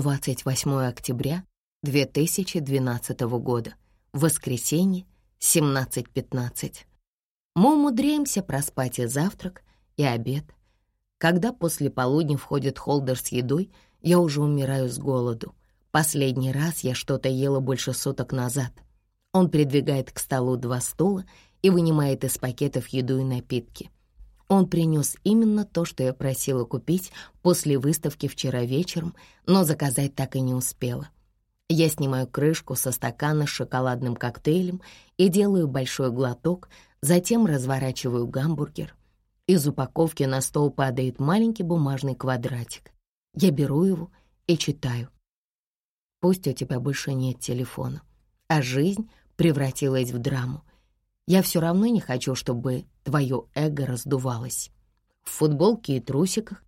28 октября 2012 года. Воскресенье, 17.15. Мы умудряемся проспать и завтрак, и обед. Когда после полудня входит холдер с едой, я уже умираю с голоду. Последний раз я что-то ела больше суток назад. Он придвигает к столу два стула и вынимает из пакетов еду и напитки. Он принес именно то, что я просила купить после выставки вчера вечером, но заказать так и не успела. Я снимаю крышку со стакана с шоколадным коктейлем и делаю большой глоток, затем разворачиваю гамбургер. Из упаковки на стол падает маленький бумажный квадратик. Я беру его и читаю. Пусть у тебя больше нет телефона, а жизнь превратилась в драму. Я все равно не хочу, чтобы твое эго раздувалось. В футболке и трусиках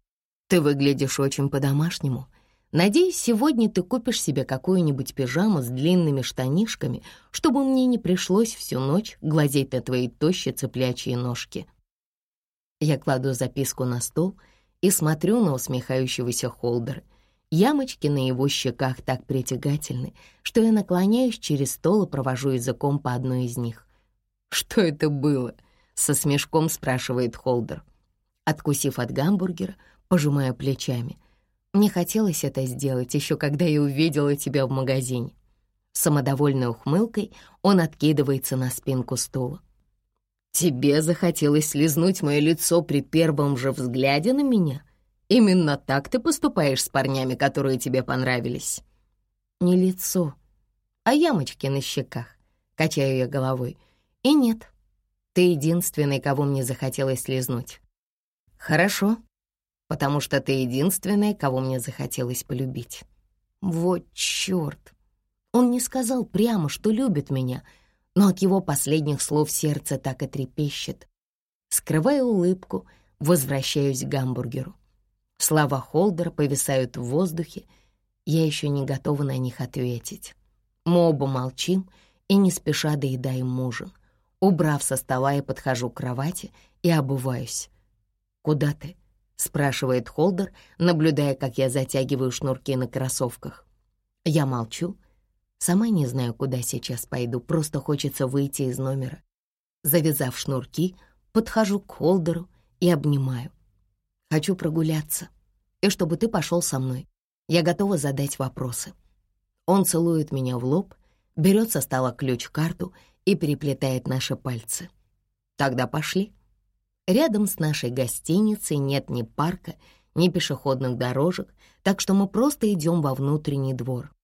ты выглядишь очень по-домашнему — Надеюсь, сегодня ты купишь себе какую-нибудь пижаму с длинными штанишками, чтобы мне не пришлось всю ночь глазеть на твои тощие цыплячьи ножки. Я кладу записку на стол и смотрю на усмехающегося Холдера. Ямочки на его щеках так притягательны, что я наклоняюсь через стол и провожу языком по одной из них. «Что это было?» — со смешком спрашивает Холдер. Откусив от гамбургера, пожимая плечами — мне хотелось это сделать еще когда я увидела тебя в магазине. Самодовольной ухмылкой он откидывается на спинку стула. «Тебе захотелось слезнуть мое лицо при первом же взгляде на меня? Именно так ты поступаешь с парнями, которые тебе понравились?» «Не лицо, а ямочки на щеках», — качаю я головой. «И нет, ты единственный, кого мне захотелось слезнуть». «Хорошо, потому что ты единственная, кого мне захотелось полюбить. Вот чёрт! Он не сказал прямо, что любит меня, но от его последних слов сердце так и трепещет. Скрывая улыбку, возвращаюсь к гамбургеру. Слова Холдера повисают в воздухе, я еще не готова на них ответить. Мы оба молчим и не спеша доедаем ужин. Убрав со стола, я подхожу к кровати и обуваюсь. «Куда ты?» — спрашивает Холдер, наблюдая, как я затягиваю шнурки на кроссовках. Я молчу. Сама не знаю, куда сейчас пойду, просто хочется выйти из номера. Завязав шнурки, подхожу к Холдеру и обнимаю. Хочу прогуляться, и чтобы ты пошел со мной. Я готова задать вопросы. Он целует меня в лоб, берет со стола ключ-карту и переплетает наши пальцы. Тогда пошли. Рядом с нашей гостиницей нет ни парка, ни пешеходных дорожек, так что мы просто идем во внутренний двор.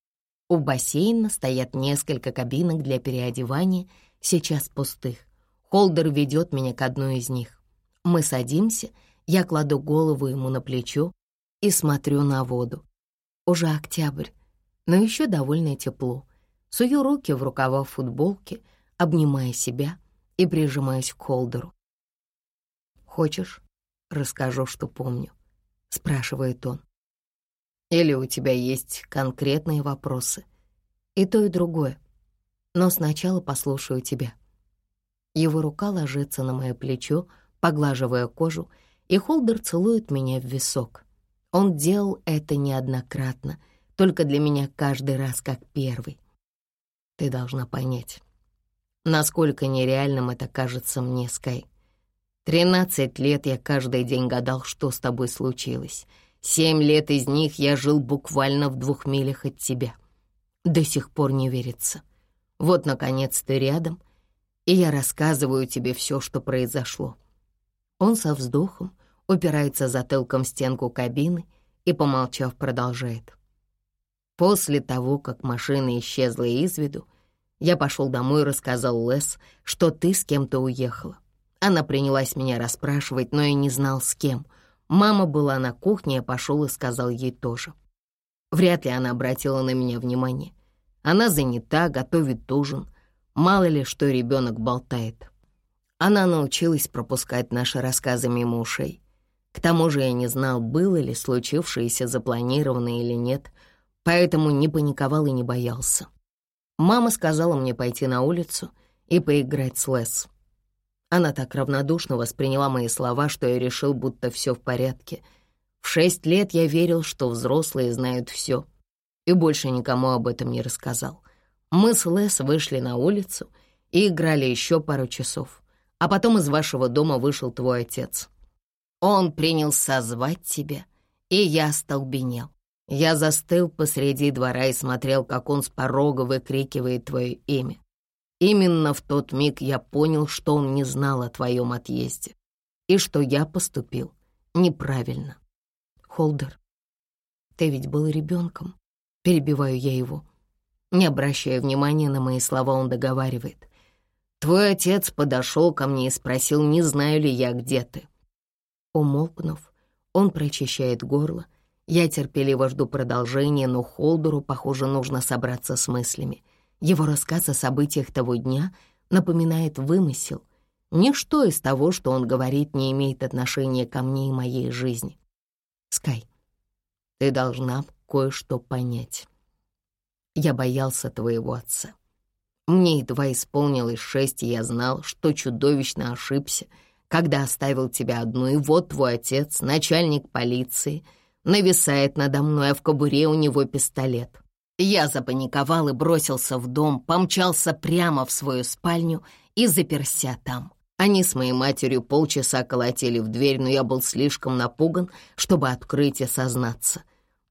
У бассейна стоят несколько кабинок для переодевания, сейчас пустых. Холдер ведет меня к одной из них. Мы садимся, я кладу голову ему на плечо и смотрю на воду. Уже октябрь, но еще довольно тепло. Сую руки в рукава футболки, обнимая себя и прижимаясь к Холдеру. «Хочешь, расскажу, что помню?» — спрашивает он. «Или у тебя есть конкретные вопросы?» «И то, и другое. Но сначала послушаю тебя». Его рука ложится на мое плечо, поглаживая кожу, и Холдер целует меня в висок. Он делал это неоднократно, только для меня каждый раз как первый. Ты должна понять, насколько нереальным это кажется мне, Скай. Тринадцать лет я каждый день гадал, что с тобой случилось. Семь лет из них я жил буквально в двух милях от тебя. До сих пор не верится. Вот, наконец, ты рядом, и я рассказываю тебе все, что произошло. Он со вздохом упирается затылком в стенку кабины и, помолчав, продолжает. После того, как машина исчезла из виду, я пошел домой и рассказал Лес, что ты с кем-то уехала. Она принялась меня расспрашивать, но я не знал, с кем. Мама была на кухне, я пошел и сказал ей тоже. Вряд ли она обратила на меня внимание. Она занята, готовит ужин. Мало ли, что ребенок болтает. Она научилась пропускать наши рассказы мимо ушей. К тому же я не знал, было ли случившееся запланировано или нет, поэтому не паниковал и не боялся. Мама сказала мне пойти на улицу и поиграть с Лес. Она так равнодушно восприняла мои слова, что я решил, будто все в порядке. В шесть лет я верил, что взрослые знают все. и больше никому об этом не рассказал. Мы с Лес вышли на улицу и играли еще пару часов, а потом из вашего дома вышел твой отец. Он принялся звать тебя, и я столбенел. Я застыл посреди двора и смотрел, как он с порога выкрикивает твое имя. Именно в тот миг я понял, что он не знал о твоем отъезде и что я поступил неправильно. Холдер, ты ведь был ребенком. Перебиваю я его. Не обращая внимания на мои слова, он договаривает. Твой отец подошел ко мне и спросил, не знаю ли я, где ты. Умолкнув, он прочищает горло. Я терпеливо жду продолжения, но Холдеру, похоже, нужно собраться с мыслями. Его рассказ о событиях того дня напоминает вымысел. Ничто из того, что он говорит, не имеет отношения ко мне и моей жизни. Скай, ты должна кое-что понять. Я боялся твоего отца. Мне едва исполнилось шесть, и я знал, что чудовищно ошибся, когда оставил тебя одну, и вот твой отец, начальник полиции, нависает надо мной, а в кобуре у него пистолет. Я запаниковал и бросился в дом, помчался прямо в свою спальню и заперся там. Они с моей матерью полчаса колотили в дверь, но я был слишком напуган, чтобы открыть и сознаться.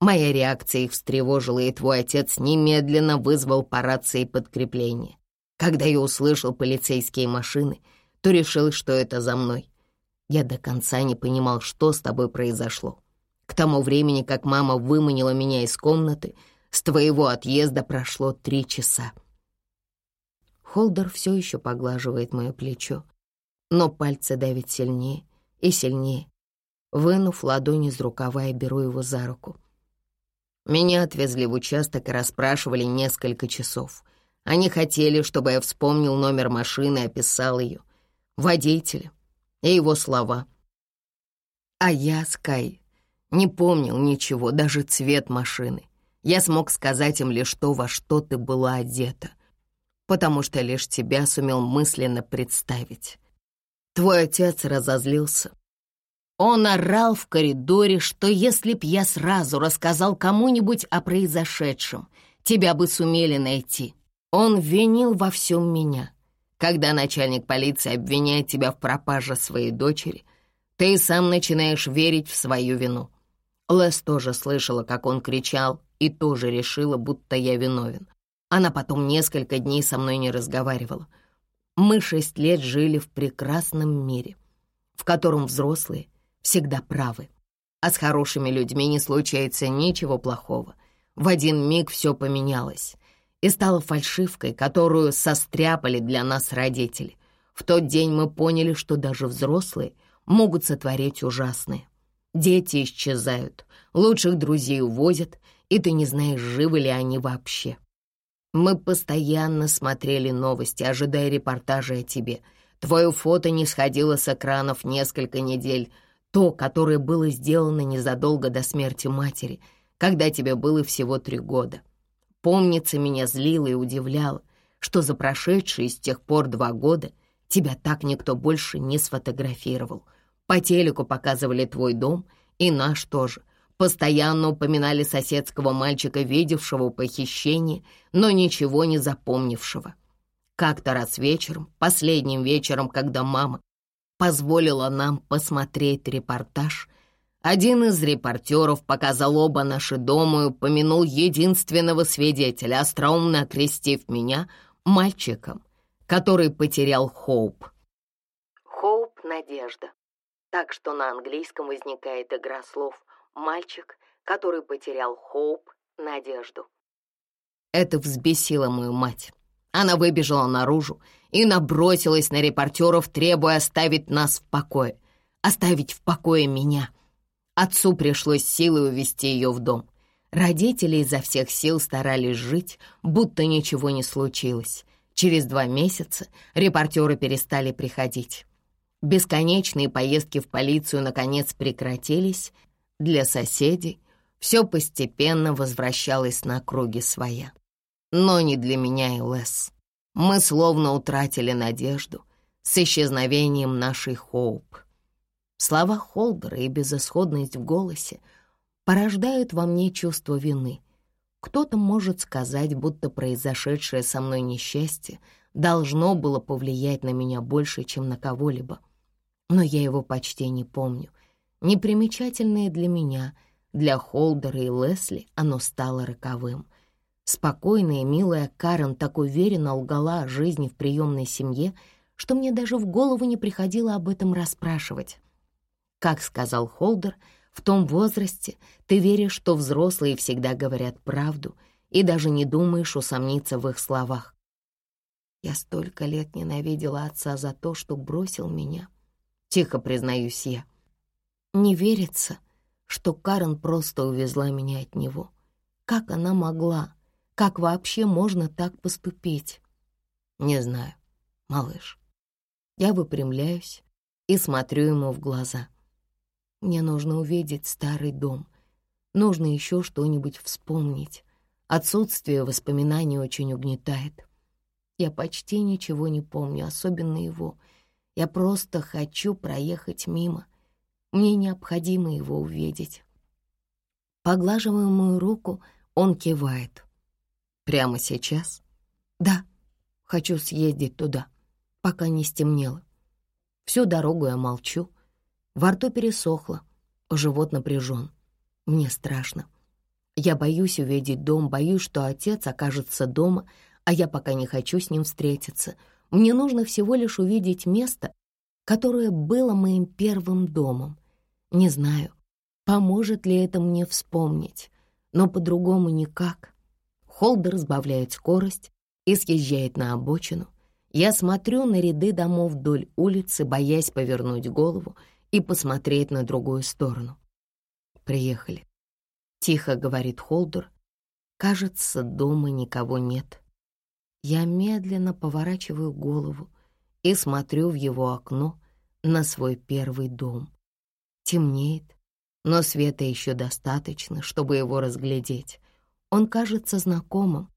Моя реакция их встревожила, и твой отец немедленно вызвал по рации подкрепление. Когда я услышал полицейские машины, то решил, что это за мной. Я до конца не понимал, что с тобой произошло. К тому времени, как мама выманила меня из комнаты, с твоего отъезда прошло три часа. Холдер все еще поглаживает мое плечо, но пальцы давят сильнее и сильнее. Вынув ладонь из рукава, я беру его за руку. Меня отвезли в участок и расспрашивали несколько часов. Они хотели, чтобы я вспомнил номер машины и описал ее, водителя и его слова. А я, Скай, не помнил ничего, даже цвет машины. Я смог сказать им лишь то, во что ты была одета, потому что лишь тебя сумел мысленно представить. Твой отец разозлился. Он орал в коридоре, что если б я сразу рассказал кому-нибудь о произошедшем, тебя бы сумели найти. Он винил во всем меня. Когда начальник полиции обвиняет тебя в пропаже своей дочери, ты сам начинаешь верить в свою вину. Лес тоже слышала, как он кричал, и тоже решила, будто я виновен. Она потом несколько дней со мной не разговаривала — мы шесть лет жили в прекрасном мире, в котором взрослые всегда правы, а с хорошими людьми не случается ничего плохого. В один миг все поменялось и стало фальшивкой, которую состряпали для нас родители. В тот день мы поняли, что даже взрослые могут сотворить ужасное. Дети исчезают, лучших друзей увозят, и ты не знаешь, живы ли они вообще. Мы постоянно смотрели новости, ожидая репортажа о тебе. Твое фото не сходило с экранов несколько недель. То, которое было сделано незадолго до смерти матери, когда тебе было всего три года. Помнится, меня злило и удивляло, что за прошедшие с тех пор два года тебя так никто больше не сфотографировал. По телеку показывали твой дом и наш тоже — Постоянно упоминали соседского мальчика, видевшего похищение, но ничего не запомнившего. Как-то раз вечером, последним вечером, когда мама позволила нам посмотреть репортаж, один из репортеров показал оба наши дома и упомянул единственного свидетеля, остроумно окрестив меня мальчиком, который потерял Хоуп. Хоуп — надежда. Так что на английском возникает игра слов мальчик, который потерял Хоуп, надежду. Это взбесило мою мать. Она выбежала наружу и набросилась на репортеров, требуя оставить нас в покое. Оставить в покое меня. Отцу пришлось силой увести ее в дом. Родители изо всех сил старались жить, будто ничего не случилось. Через два месяца репортеры перестали приходить. Бесконечные поездки в полицию наконец прекратились, для соседей все постепенно возвращалось на круги своя. Но не для меня и Лес. Мы словно утратили надежду с исчезновением нашей Хоуп. Слова Холдера и безысходность в голосе порождают во мне чувство вины. Кто-то может сказать, будто произошедшее со мной несчастье должно было повлиять на меня больше, чем на кого-либо. Но я его почти не помню. Непримечательное для меня, для Холдера и Лесли оно стало роковым. Спокойная и милая Карен так уверенно лгала о жизни в приемной семье, что мне даже в голову не приходило об этом расспрашивать. Как сказал Холдер, в том возрасте ты веришь, что взрослые всегда говорят правду и даже не думаешь усомниться в их словах. Я столько лет ненавидела отца за то, что бросил меня. Тихо признаюсь я. Не верится, что Карен просто увезла меня от него. Как она могла? Как вообще можно так поступить? Не знаю, малыш. Я выпрямляюсь и смотрю ему в глаза. Мне нужно увидеть старый дом. Нужно еще что-нибудь вспомнить. Отсутствие воспоминаний очень угнетает. Я почти ничего не помню, особенно его. Я просто хочу проехать мимо. Мне необходимо его увидеть. Поглаживая мою руку, он кивает. «Прямо сейчас?» «Да, хочу съездить туда, пока не стемнело. Всю дорогу я молчу, во рту пересохло, живот напряжен. Мне страшно. Я боюсь увидеть дом, боюсь, что отец окажется дома, а я пока не хочу с ним встретиться. Мне нужно всего лишь увидеть место, которое было моим первым домом. Не знаю, поможет ли это мне вспомнить, но по-другому никак. Холдер сбавляет скорость и съезжает на обочину. Я смотрю на ряды домов вдоль улицы, боясь повернуть голову и посмотреть на другую сторону. «Приехали», — тихо говорит Холдер. «Кажется, дома никого нет». Я медленно поворачиваю голову и смотрю в его окно на свой первый дом. Темнеет, но света еще достаточно, чтобы его разглядеть. Он кажется знакомым,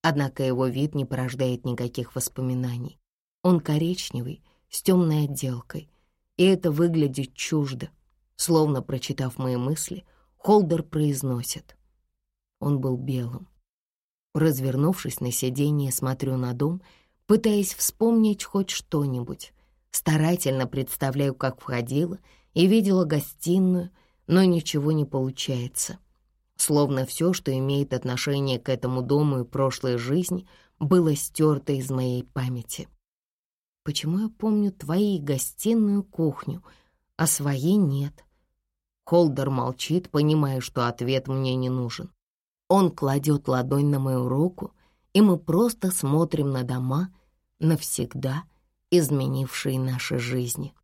однако его вид не порождает никаких воспоминаний. Он коричневый, с темной отделкой, и это выглядит чуждо. Словно прочитав мои мысли, Холдер произносит. Он был белым. Развернувшись на сиденье, смотрю на дом, пытаясь вспомнить хоть что-нибудь. Старательно представляю, как входила и видела гостиную, но ничего не получается. Словно все, что имеет отношение к этому дому и прошлой жизни, было стерто из моей памяти. Почему я помню твои гостиную кухню, а своей нет? Холдер молчит, понимая, что ответ мне не нужен. Он кладет ладонь на мою руку, и мы просто смотрим на дома, навсегда изменившие наши жизни.